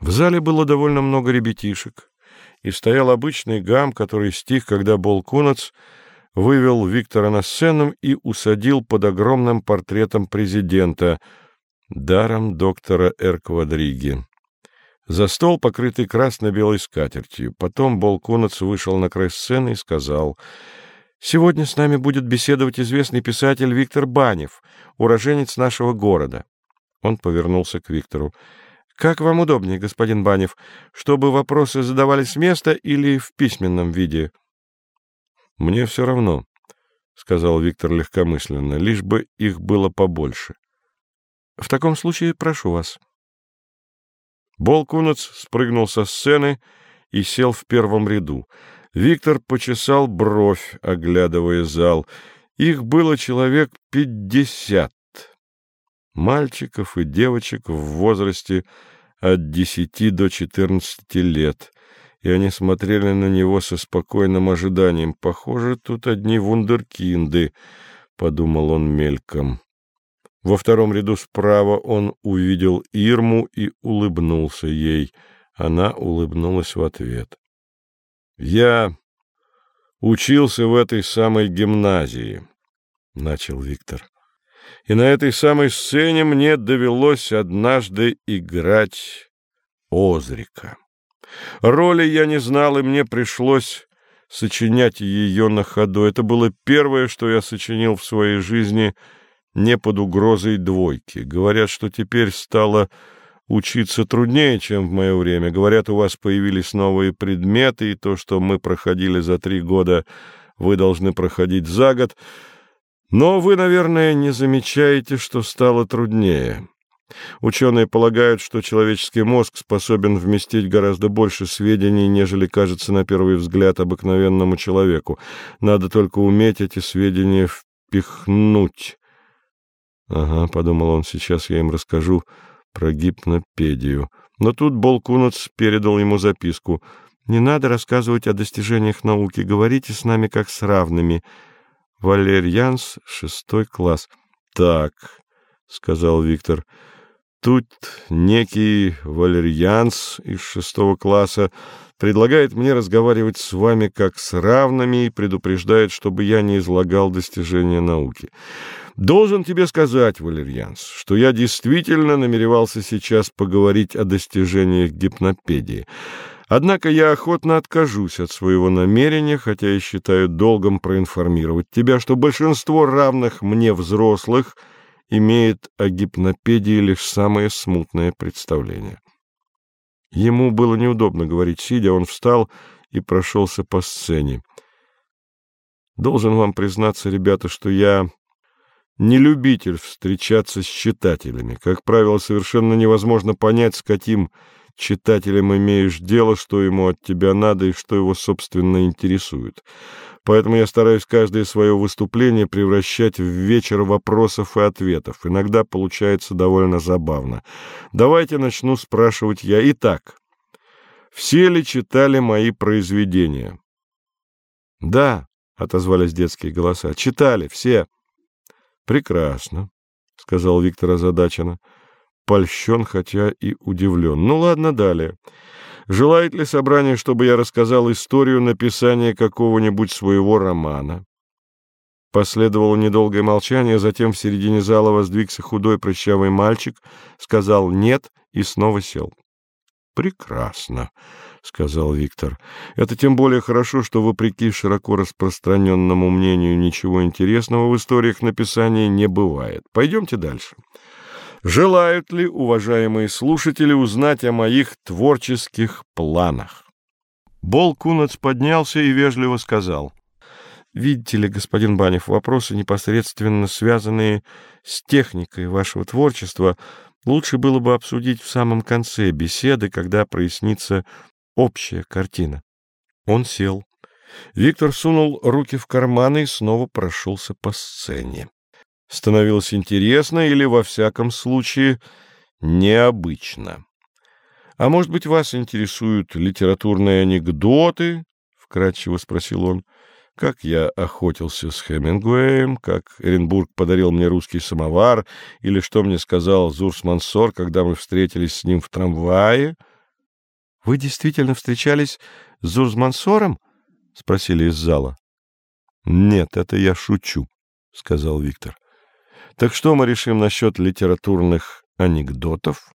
В зале было довольно много ребятишек, и стоял обычный гам, который стих, когда Болкунац вывел Виктора на сцену и усадил под огромным портретом президента, даром доктора Р. Квадриги. За стол, покрытый красно-белой скатертью. Потом Болкунац вышел на край сцены и сказал, «Сегодня с нами будет беседовать известный писатель Виктор Банев, уроженец нашего города». Он повернулся к Виктору. «Как вам удобнее, господин Банев, чтобы вопросы задавались с места или в письменном виде?» «Мне все равно», — сказал Виктор легкомысленно, — «лишь бы их было побольше». «В таком случае прошу вас». Болкунац спрыгнул со сцены и сел в первом ряду. Виктор почесал бровь, оглядывая зал. Их было человек пятьдесят мальчиков и девочек в возрасте от десяти до четырнадцати лет, и они смотрели на него со спокойным ожиданием. «Похоже, тут одни вундеркинды», — подумал он мельком. Во втором ряду справа он увидел Ирму и улыбнулся ей. Она улыбнулась в ответ. «Я учился в этой самой гимназии», — начал Виктор и на этой самой сцене мне довелось однажды играть Озрика. Роли я не знал, и мне пришлось сочинять ее на ходу. Это было первое, что я сочинил в своей жизни не под угрозой двойки. Говорят, что теперь стало учиться труднее, чем в мое время. Говорят, у вас появились новые предметы, и то, что мы проходили за три года, вы должны проходить за год — но вы, наверное, не замечаете, что стало труднее. Ученые полагают, что человеческий мозг способен вместить гораздо больше сведений, нежели кажется на первый взгляд обыкновенному человеку. Надо только уметь эти сведения впихнуть. Ага, — подумал он, — сейчас я им расскажу про гипнопедию. Но тут Болкунац передал ему записку. «Не надо рассказывать о достижениях науки, говорите с нами как с равными». Валерьянс, шестой класс. — Так, — сказал Виктор, — тут некий Валерьянс из шестого класса предлагает мне разговаривать с вами как с равными и предупреждает, чтобы я не излагал достижения науки. Должен тебе сказать, Валерьянс, что я действительно намеревался сейчас поговорить о достижениях гипнопедии. Однако я охотно откажусь от своего намерения, хотя и считаю долгом проинформировать тебя, что большинство равных мне взрослых имеет о гипнопедии лишь самое смутное представление. Ему было неудобно говорить сидя, он встал и прошелся по сцене. Должен вам признаться, ребята, что я не любитель встречаться с читателями. Как правило, совершенно невозможно понять, с каким читателем имеешь дело, что ему от тебя надо и что его, собственно, интересует. Поэтому я стараюсь каждое свое выступление превращать в вечер вопросов и ответов. Иногда получается довольно забавно. Давайте начну спрашивать я. Итак, все ли читали мои произведения? — Да, — отозвались детские голоса, — читали, все. — Прекрасно, — сказал Виктор озадаченно польщен, хотя и удивлен. Ну ладно, далее. Желает ли собрание, чтобы я рассказал историю написания какого-нибудь своего романа? Последовало недолгое молчание, затем в середине зала воздвигся худой прыщавый мальчик, сказал «нет» и снова сел. «Прекрасно», — сказал Виктор. «Это тем более хорошо, что, вопреки широко распространенному мнению, ничего интересного в историях написания не бывает. Пойдемте дальше». Желают ли уважаемые слушатели узнать о моих творческих планах? Бол Кунац поднялся и вежливо сказал. «Видите ли, господин Банев, вопросы, непосредственно связанные с техникой вашего творчества, лучше было бы обсудить в самом конце беседы, когда прояснится общая картина». Он сел. Виктор сунул руки в карманы и снова прошелся по сцене становилось интересно или, во всяком случае, необычно. «А может быть, вас интересуют литературные анекдоты?» — вкратчиво спросил он. «Как я охотился с Хемингуэем, как Эренбург подарил мне русский самовар, или что мне сказал Зурс Мансор, когда мы встретились с ним в трамвае?» — Вы действительно встречались с Зурзмансором? — спросили из зала. — Нет, это я шучу, — сказал Виктор. — Так что мы решим насчет литературных анекдотов?